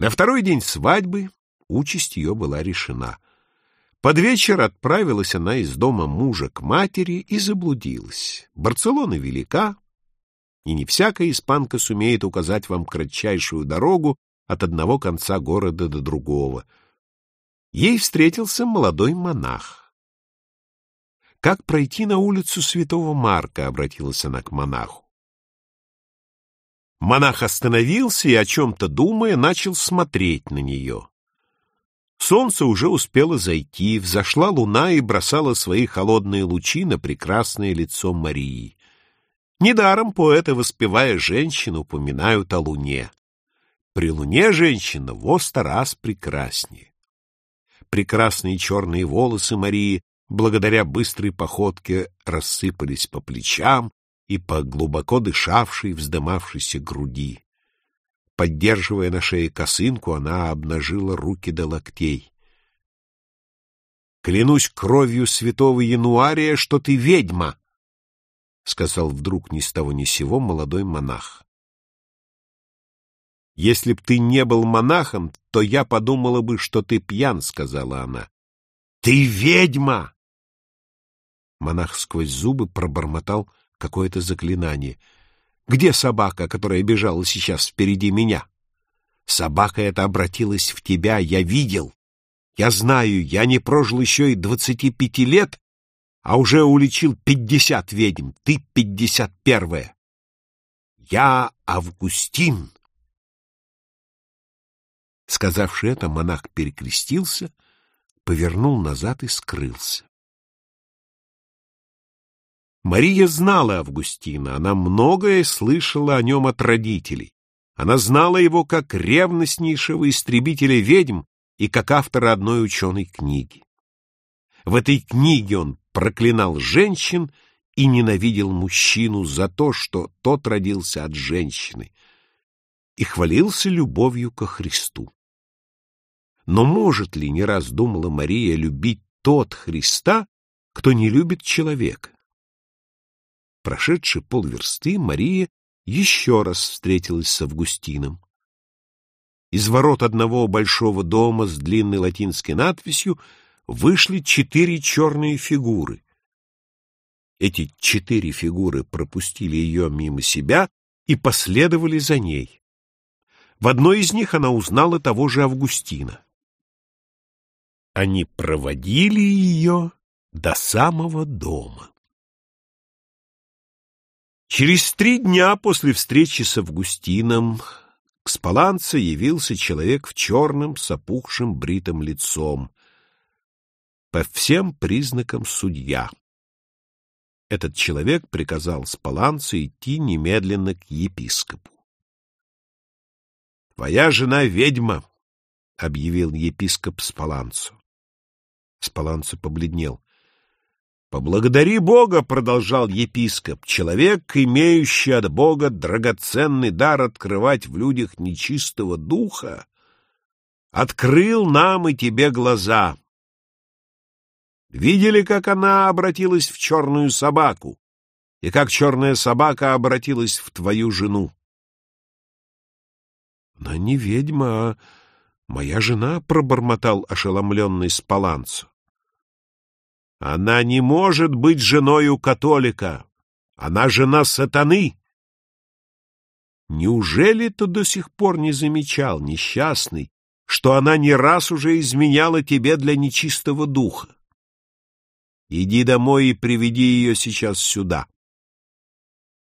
На второй день свадьбы участь ее была решена. Под вечер отправилась она из дома мужа к матери и заблудилась. Барселона велика, и не всякая испанка сумеет указать вам кратчайшую дорогу от одного конца города до другого. Ей встретился молодой монах. «Как пройти на улицу Святого Марка?» — обратилась она к монаху. Монах остановился и, о чем-то думая, начал смотреть на нее. Солнце уже успело зайти, взошла луна и бросала свои холодные лучи на прекрасное лицо Марии. Недаром поэты, воспевая женщину, упоминают о луне. При луне женщина во сто раз прекраснее. Прекрасные черные волосы Марии, благодаря быстрой походке, рассыпались по плечам и по глубоко дышавшей, вздымавшейся груди. Поддерживая на шее косынку, она обнажила руки до локтей. «Клянусь кровью святого Януария, что ты ведьма!» — сказал вдруг ни с того ни сего молодой монах. «Если б ты не был монахом, то я подумала бы, что ты пьян», — сказала она. «Ты ведьма!» Монах сквозь зубы пробормотал какое-то заклинание — где собака, которая бежала сейчас впереди меня? Собака эта обратилась в тебя, я видел. Я знаю, я не прожил еще и двадцати пяти лет, а уже уличил пятьдесят ведьм. Ты пятьдесят первая. Я Августин. Сказавши это, монах перекрестился, повернул назад и скрылся. Мария знала Августина, она многое слышала о нем от родителей. Она знала его как ревностнейшего истребителя ведьм и как автора одной ученой книги. В этой книге он проклинал женщин и ненавидел мужчину за то, что тот родился от женщины, и хвалился любовью ко Христу. Но может ли, не раз думала Мария, любить тот Христа, кто не любит человека? Прошедший полверсты, Мария еще раз встретилась с Августином. Из ворот одного большого дома с длинной латинской надписью вышли четыре черные фигуры. Эти четыре фигуры пропустили ее мимо себя и последовали за ней. В одной из них она узнала того же Августина. Они проводили ее до самого дома. Через три дня после встречи с Августином к Спаланце явился человек в черном с опухшим бритым лицом. По всем признакам судья. Этот человек приказал Спаланцу идти немедленно к епископу. «Твоя жена ведьма», — объявил епископ Спаланцу. Спаланцу побледнел. «Поблагодари Бога», — продолжал епископ, — «человек, имеющий от Бога драгоценный дар открывать в людях нечистого духа, открыл нам и тебе глаза. Видели, как она обратилась в черную собаку, и как черная собака обратилась в твою жену?» «Она не ведьма, а моя жена», — пробормотал ошеломленный Спаланцо. Она не может быть женою католика. Она жена сатаны. Неужели ты до сих пор не замечал, несчастный, что она не раз уже изменяла тебе для нечистого духа? Иди домой и приведи ее сейчас сюда.